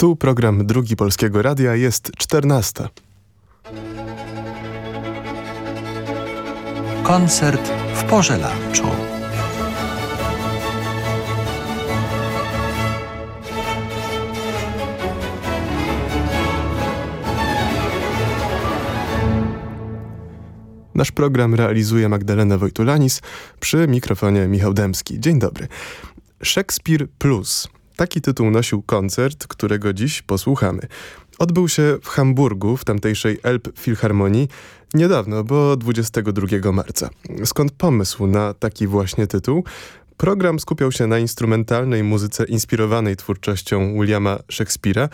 Tu program Drugi Polskiego Radia jest 14. Koncert w porze lunchu. Nasz program realizuje Magdalena Wojtulanis, przy mikrofonie Michał Demski. Dzień dobry. Szekspir Plus. Taki tytuł nosił koncert, którego dziś posłuchamy. Odbył się w Hamburgu, w tamtejszej Elb Philharmonii, niedawno, bo 22 marca. Skąd pomysł na taki właśnie tytuł? Program skupiał się na instrumentalnej muzyce inspirowanej twórczością Williama Shakespeare'a,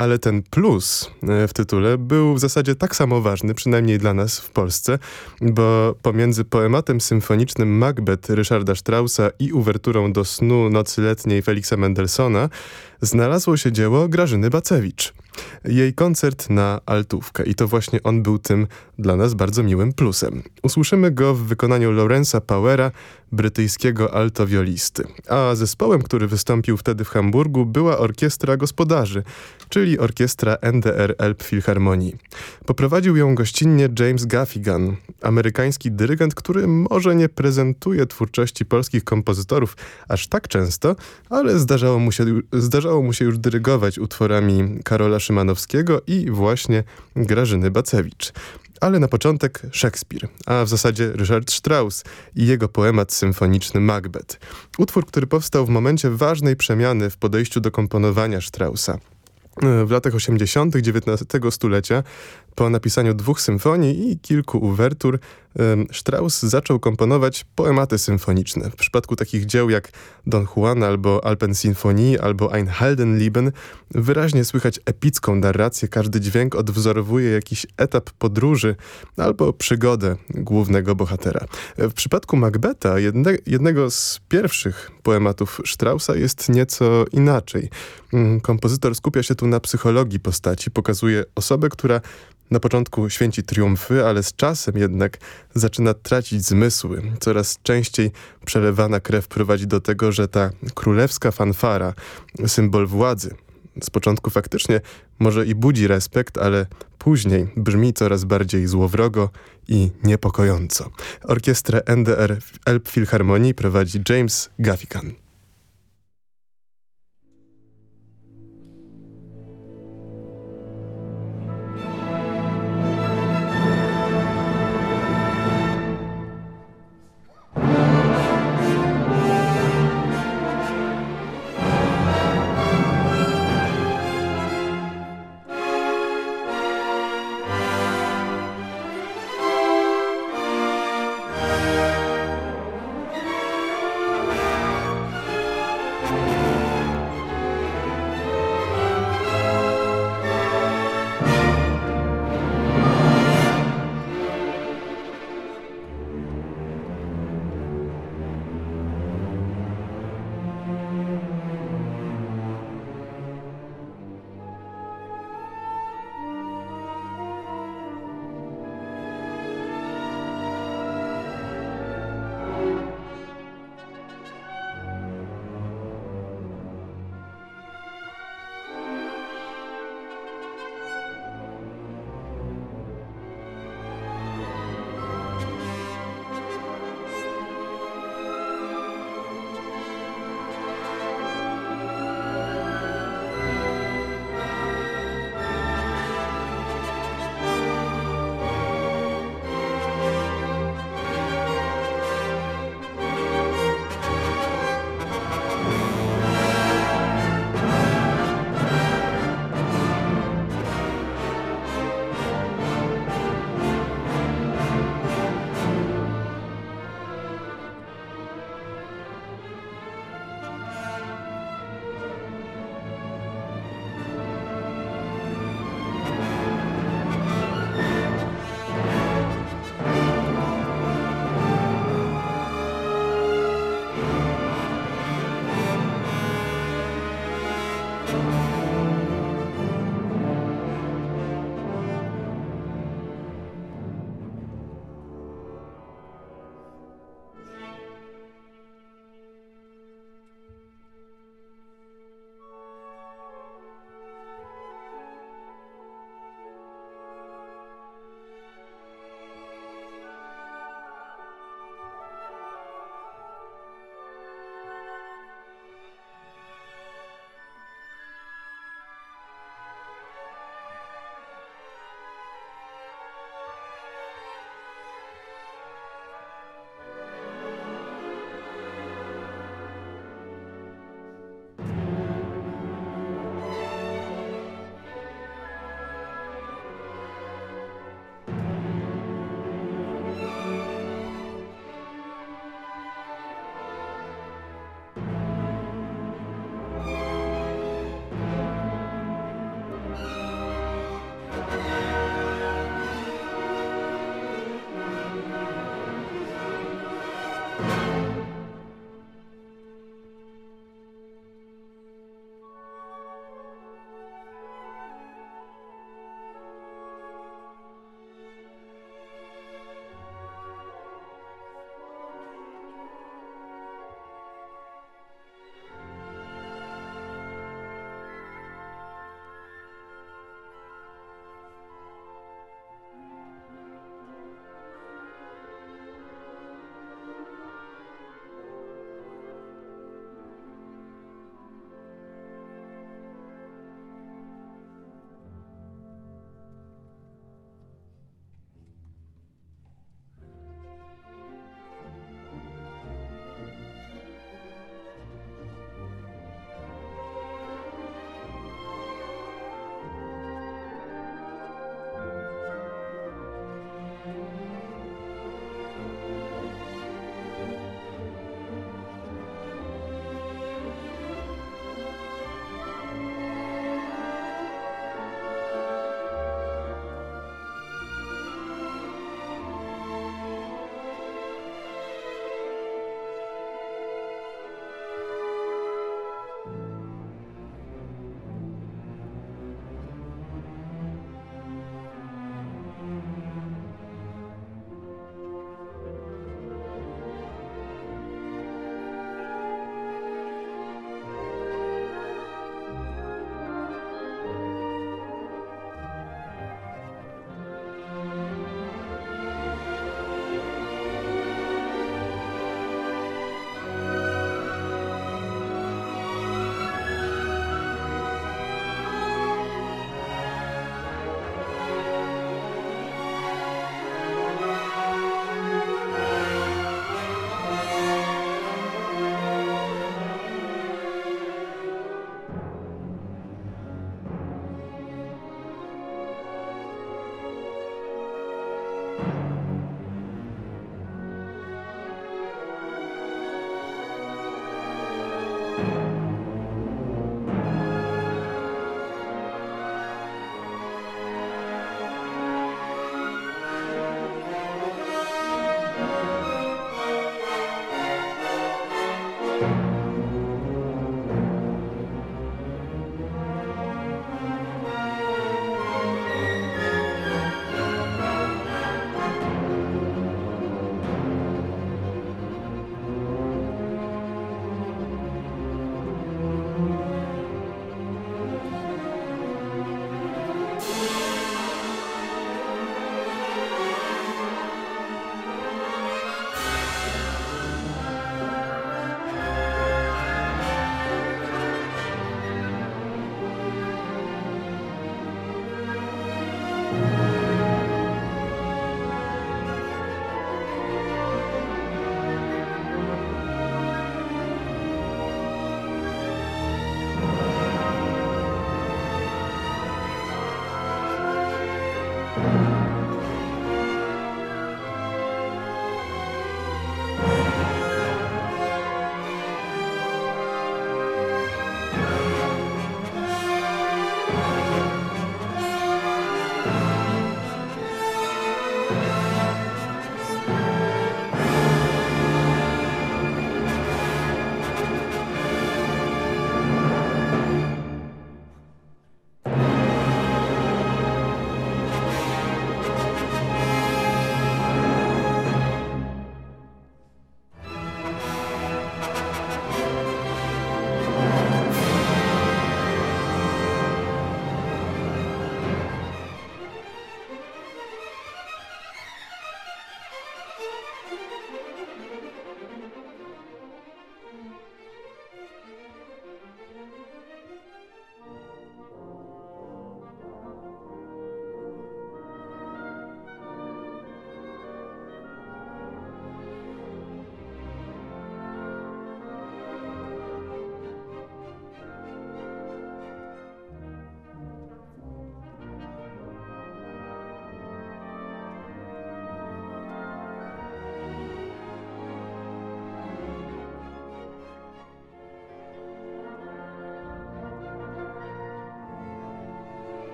ale ten plus e, w tytule był w zasadzie tak samo ważny, przynajmniej dla nas w Polsce, bo pomiędzy poematem symfonicznym Macbeth Ryszarda Straussa i uwerturą do snu Nocy Letniej Feliksa Mendelssohna znalazło się dzieło Grażyny Bacewicz. Jej koncert na altówkę i to właśnie on był tym dla nas bardzo miłym plusem. Usłyszymy go w wykonaniu Lorenza Powera, brytyjskiego altowiolisty. A zespołem, który wystąpił wtedy w Hamburgu była Orkiestra Gospodarzy, czyli orkiestra NDR Elb Philharmonii. Poprowadził ją gościnnie James Gaffigan, amerykański dyrygent, który może nie prezentuje twórczości polskich kompozytorów aż tak często, ale zdarzało mu się, zdarzało mu się już dyrygować utworami Karola Szymanowskiego i właśnie Grażyny Bacewicz. Ale na początek Szekspir, a w zasadzie Ryszard Strauss i jego poemat symfoniczny Macbeth. Utwór, który powstał w momencie ważnej przemiany w podejściu do komponowania Straussa. W latach 80. XIX stulecia po napisaniu dwóch symfonii i kilku uwertur Strauss zaczął komponować poematy symfoniczne. W przypadku takich dzieł jak Don Juan albo Alpensinfonie albo Ein Heldenlieben wyraźnie słychać epicką narrację. Każdy dźwięk odwzorowuje jakiś etap podróży albo przygodę głównego bohatera. W przypadku Macbeta, jedne, jednego z pierwszych poematów Straussa jest nieco inaczej. Mm, kompozytor skupia się tu na psychologii postaci, pokazuje osobę, która na początku święci triumfy, ale z czasem jednak zaczyna tracić zmysły. Coraz częściej przelewana krew prowadzi do tego, że ta królewska fanfara, symbol władzy, z początku faktycznie może i budzi respekt, ale później brzmi coraz bardziej złowrogo i niepokojąco. Orkiestrę NDR Elb Philharmonii prowadzi James Gaffigan.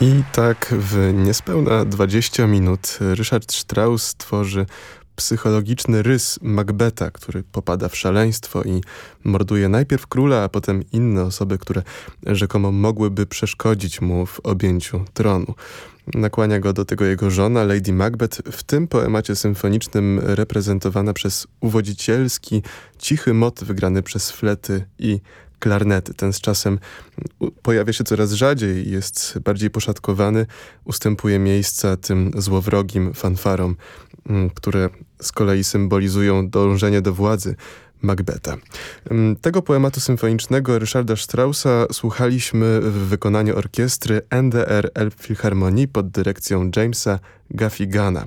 I tak w niespełna 20 minut Ryszard Strauss tworzy psychologiczny rys Macbeta, który popada w szaleństwo i morduje najpierw króla, a potem inne osoby, które rzekomo mogłyby przeszkodzić mu w objęciu tronu. Nakłania go do tego jego żona, Lady Macbeth, w tym poemacie symfonicznym reprezentowana przez uwodzicielski, cichy motyw wygrany przez flety i klarnety. Ten z czasem pojawia się coraz rzadziej, jest bardziej poszatkowany, ustępuje miejsca tym złowrogim fanfarom, mm, które z kolei symbolizują dążenie do władzy Macbeta. Tego poematu symfonicznego Ryszarda Straussa słuchaliśmy w wykonaniu orkiestry NDR Elbphilharmonii pod dyrekcją Jamesa Gaffigana.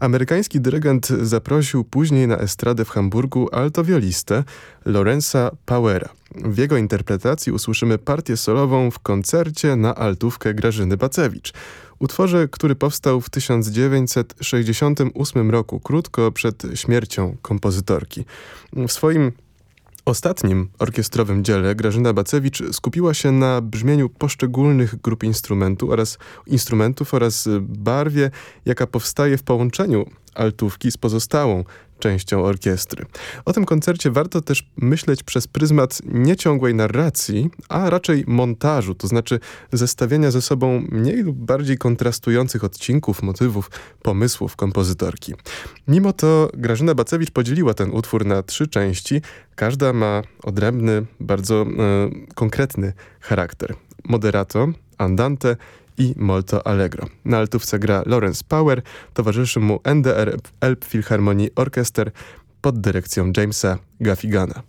Amerykański dyrygent zaprosił później na estradę w Hamburgu altowiolistę Lorenza Powera. W jego interpretacji usłyszymy partię solową w koncercie na altówkę Grażyny Bacewicz utworze, który powstał w 1968 roku, krótko przed śmiercią kompozytorki. W swoim ostatnim orkiestrowym dziele Grażyna Bacewicz skupiła się na brzmieniu poszczególnych grup instrumentu oraz, instrumentów oraz barwie, jaka powstaje w połączeniu altówki z pozostałą częścią orkiestry. O tym koncercie warto też myśleć przez pryzmat nieciągłej narracji, a raczej montażu, to znaczy zestawienia ze sobą mniej lub bardziej kontrastujących odcinków, motywów, pomysłów kompozytorki. Mimo to Grażyna Bacewicz podzieliła ten utwór na trzy części. Każda ma odrębny, bardzo e, konkretny charakter. Moderato, andante i molto allegro. Na altówce gra Lawrence Power, towarzyszy mu NDR Elbphilharmonii Orchester pod dyrekcją Jamesa Gaffigana.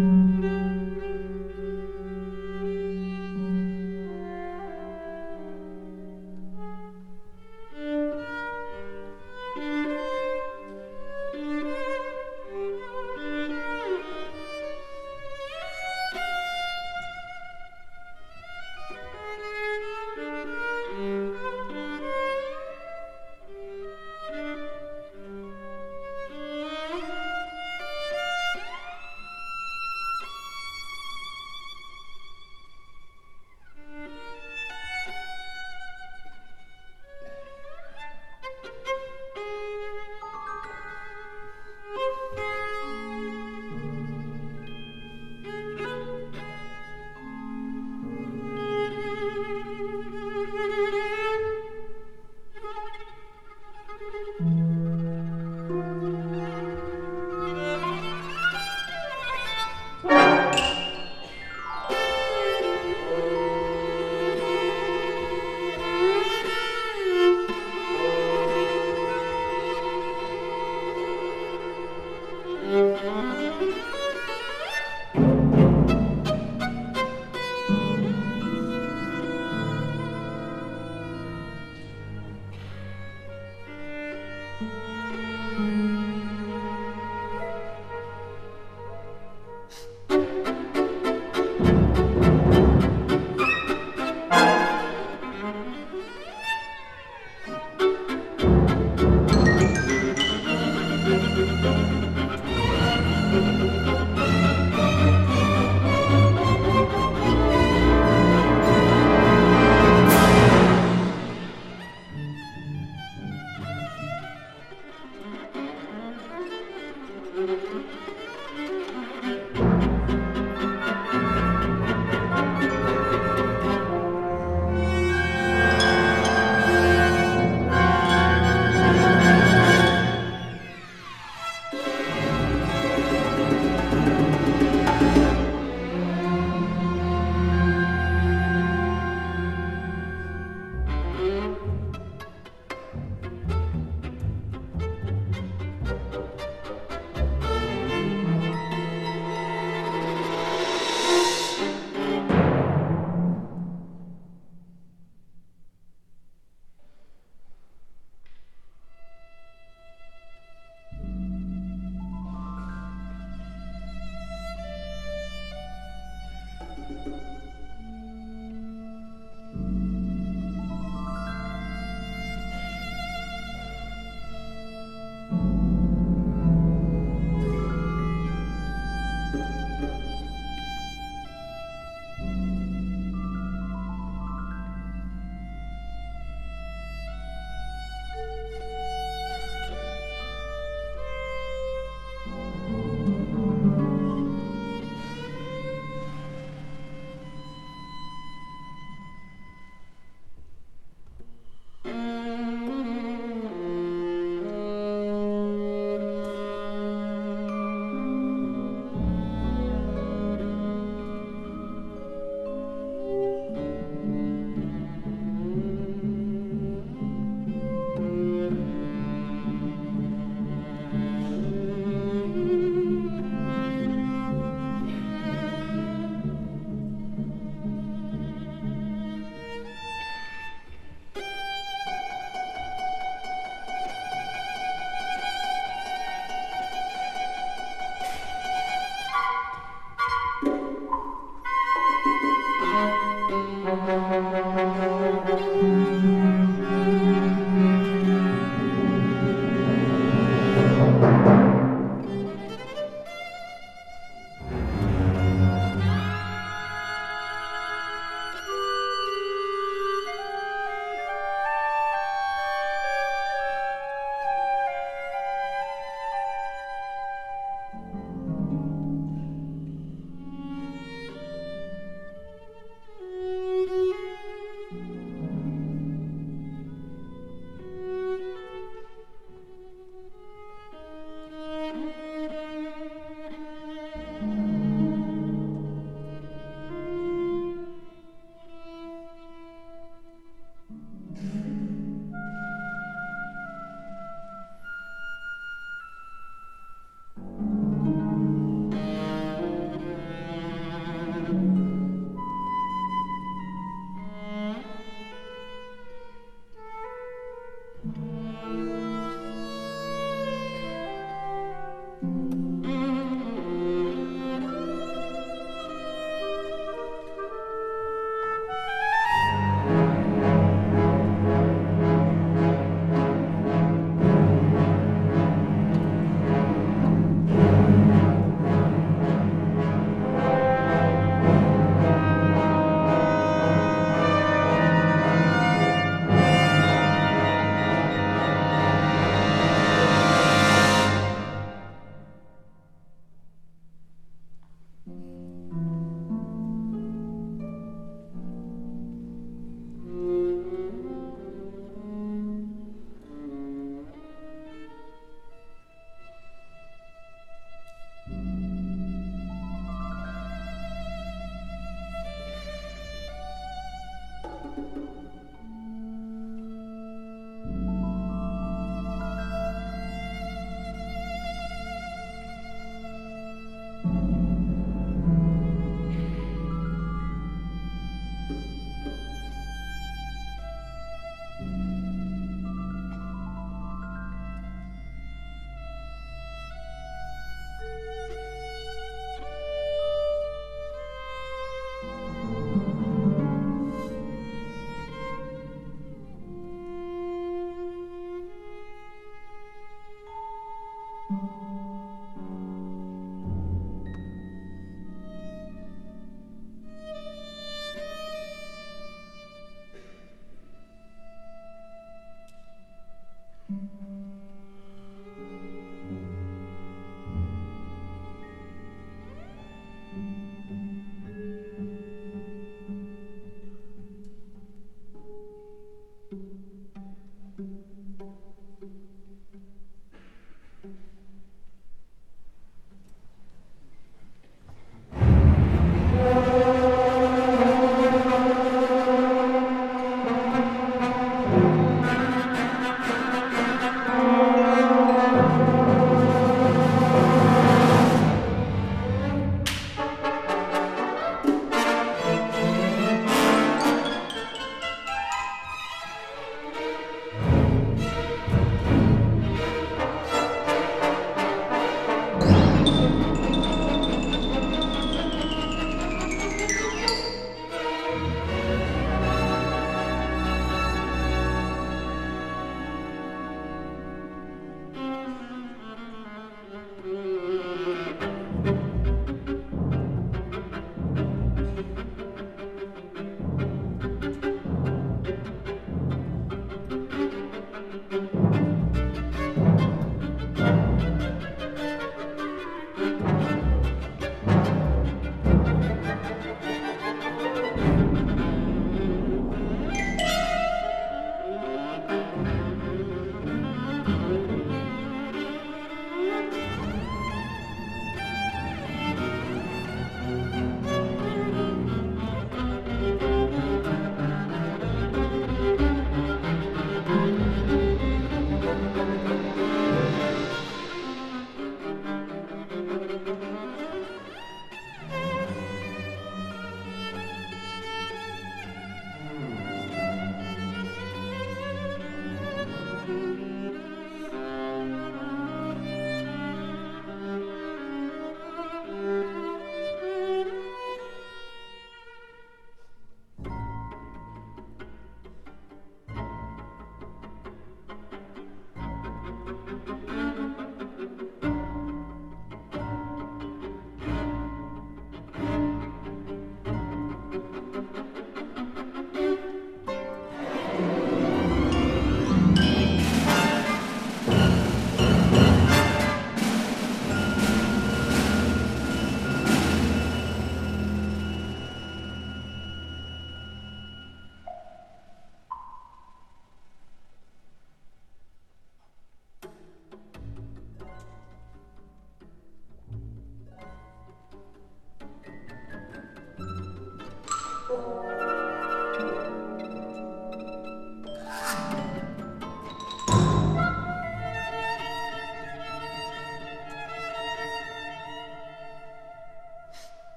Música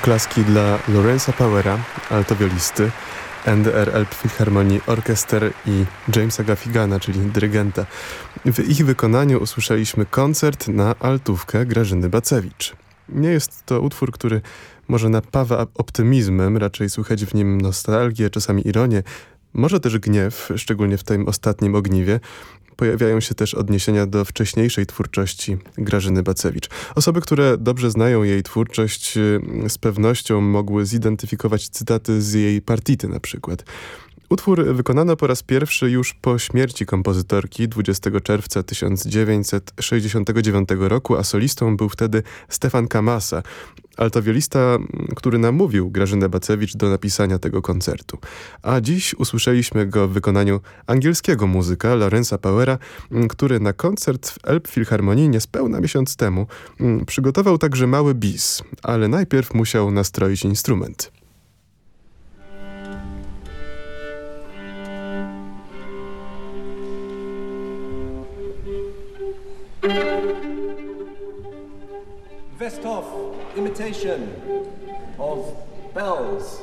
Oklaski dla Lorenza Powera, altowiolisty, NDR Elb Philharmonii Orchester i Jamesa Gaffigana, czyli dyrygenta. W ich wykonaniu usłyszeliśmy koncert na altówkę Grażyny Bacewicz. Nie jest to utwór, który może napawa optymizmem, raczej słychać w nim nostalgię, czasami ironię, może też gniew, szczególnie w tym ostatnim ogniwie, pojawiają się też odniesienia do wcześniejszej twórczości Grażyny Bacewicz. Osoby, które dobrze znają jej twórczość, y, z pewnością mogły zidentyfikować cytaty z jej partity na przykład. Utwór wykonano po raz pierwszy już po śmierci kompozytorki 20 czerwca 1969 roku, a solistą był wtedy Stefan Kamasa, altowiolista, który namówił Grażynę Bacewicz do napisania tego koncertu. A dziś usłyszeliśmy go w wykonaniu angielskiego muzyka Lorenza Powera, który na koncert w Elbphilharmonii niespełna miesiąc temu przygotował także mały bis, ale najpierw musiał nastroić instrument. Westhoff imitation of bells.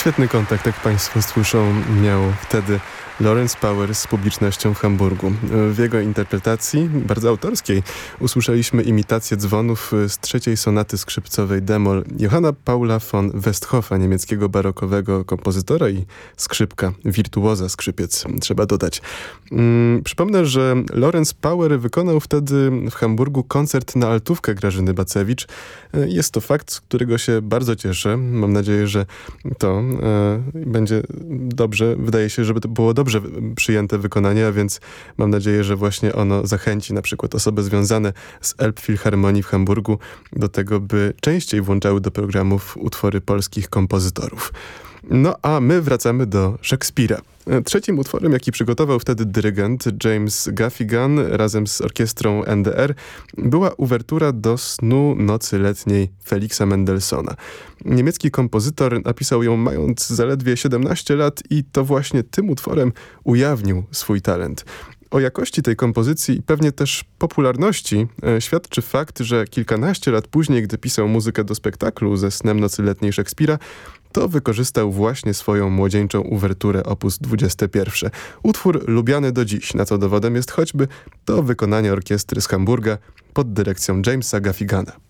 Świetny kontakt, jak Państwo słyszą, miał wtedy Lawrence Powers z publicznością w Hamburgu. W jego interpretacji, bardzo autorskiej, usłyszeliśmy imitację dzwonów z trzeciej sonaty skrzypcowej Demol Johanna Paula von Westhoffa, niemieckiego barokowego kompozytora i skrzypka, wirtuoza skrzypiec, trzeba dodać. Hmm, przypomnę, że Lawrence Power wykonał wtedy w Hamburgu koncert na altówkę Grażyny Bacewicz. Jest to fakt, z którego się bardzo cieszę. Mam nadzieję, że to e, będzie dobrze. Wydaje się, żeby to było dobrze przyjęte wykonanie, a więc mam nadzieję, że właśnie ono zachęci na przykład osoby związane z Elbphilharmonii w Hamburgu do tego, by częściej włączały do programów utwory polskich kompozytorów. No a my wracamy do Szekspira. Trzecim utworem, jaki przygotował wtedy dyrygent James Gaffigan razem z orkiestrą NDR, była uwertura do Snu Nocy Letniej Felixa Mendelssohna. Niemiecki kompozytor napisał ją mając zaledwie 17 lat i to właśnie tym utworem ujawnił swój talent. O jakości tej kompozycji i pewnie też popularności e, świadczy fakt, że kilkanaście lat później, gdy pisał muzykę do spektaklu ze Snem Nocy Letniej Szekspira, to wykorzystał właśnie swoją młodzieńczą uwerturę op. 21. Utwór lubiany do dziś, na co dowodem jest choćby to wykonanie orkiestry z Hamburga pod dyrekcją Jamesa Gaffigana.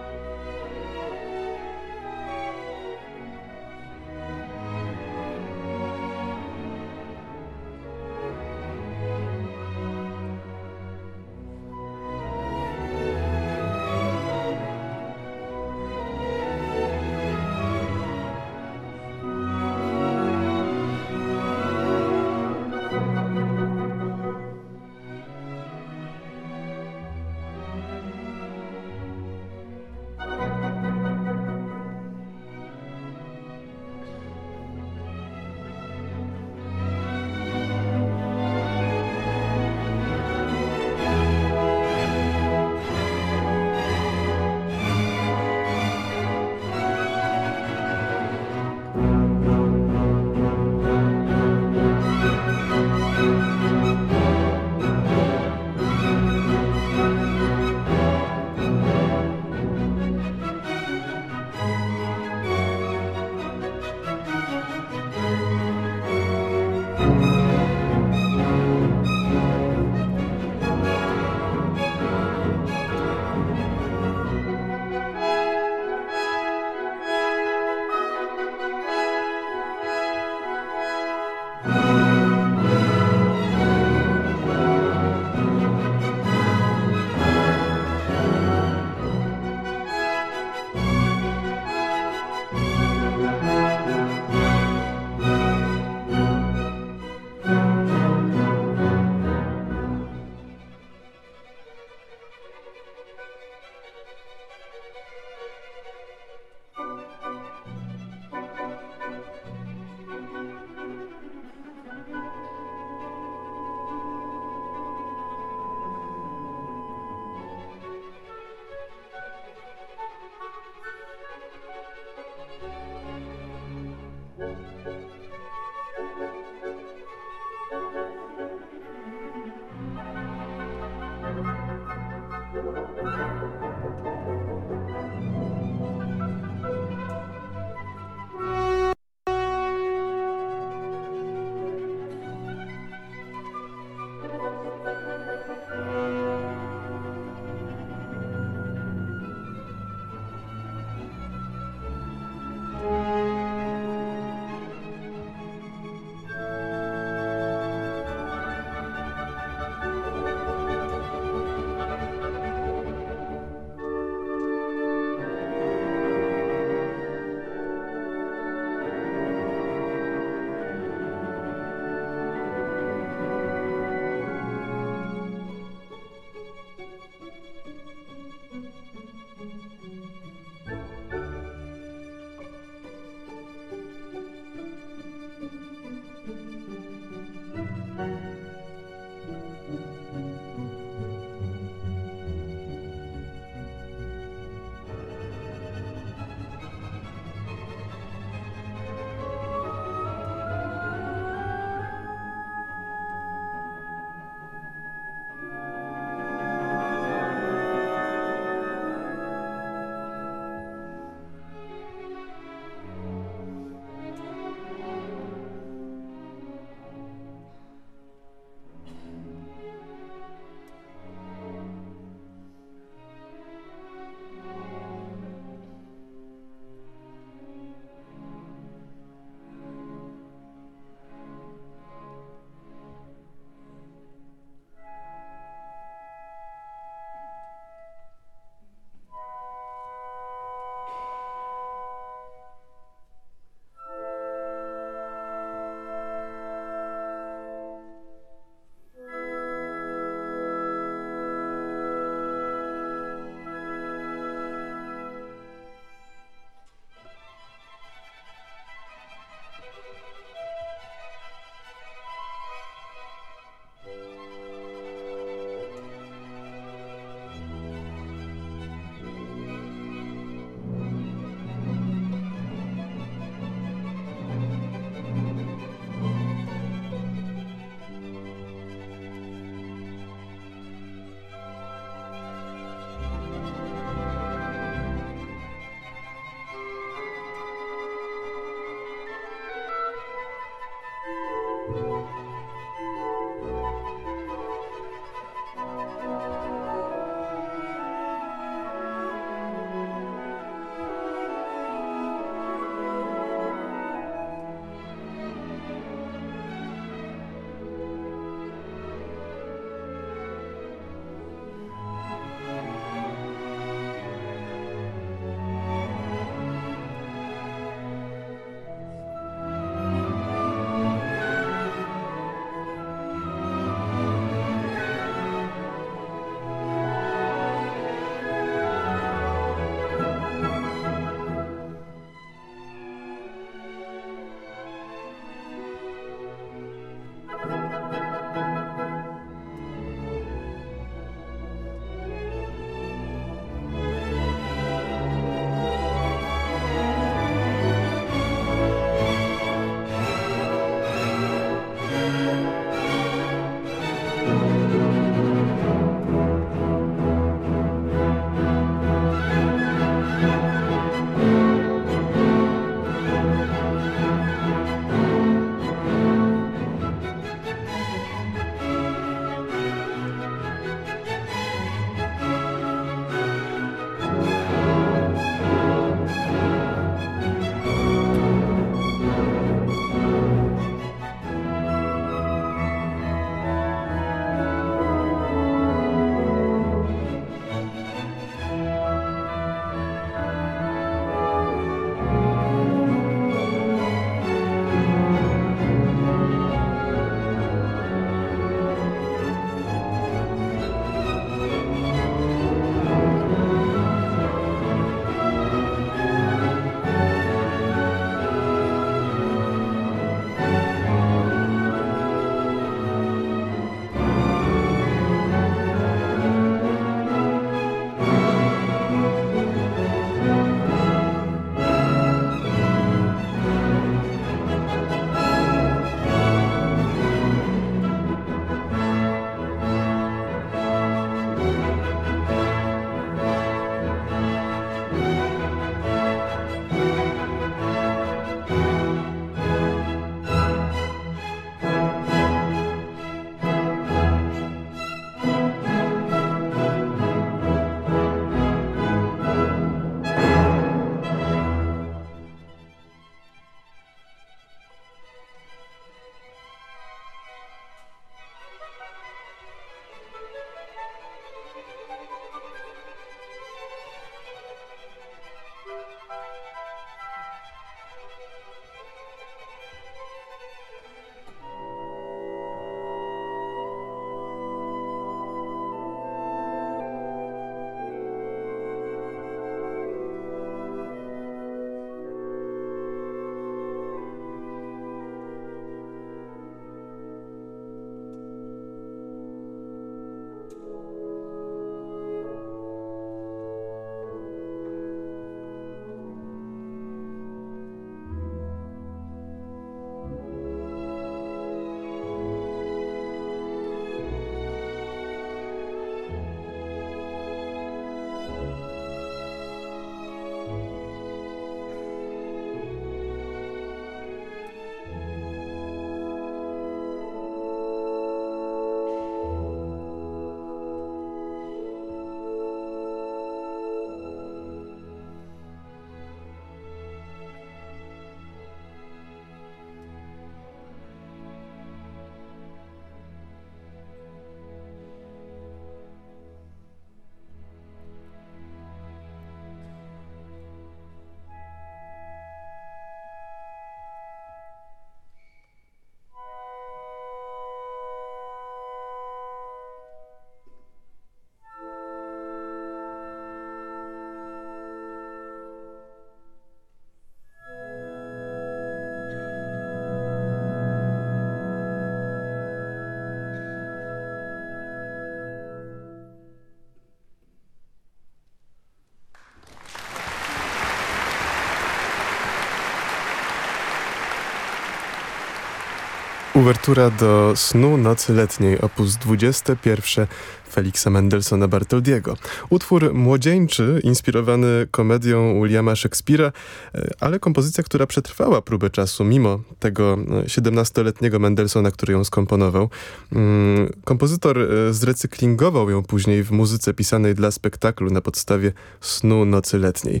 Uwertura do Snu Nocy Letniej, opus 21 Feliksa Mendelssohna Bartoldiego. Utwór młodzieńczy, inspirowany komedią Williama Shakespeare'a, e, ale kompozycja, która przetrwała próbę czasu, mimo tego 17-letniego e, Mendelssohna, który ją skomponował. Mm, kompozytor e, zrecyklingował ją później w muzyce pisanej dla spektaklu na podstawie Snu Nocy Letniej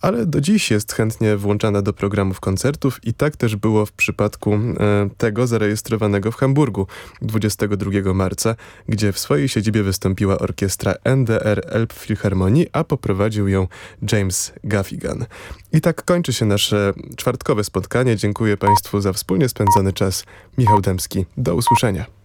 ale do dziś jest chętnie włączana do programów koncertów i tak też było w przypadku tego zarejestrowanego w Hamburgu 22 marca, gdzie w swojej siedzibie wystąpiła orkiestra NDR Elbphilharmonii, a poprowadził ją James Gaffigan. I tak kończy się nasze czwartkowe spotkanie. Dziękuję Państwu za wspólnie spędzony czas. Michał Dębski. Do usłyszenia.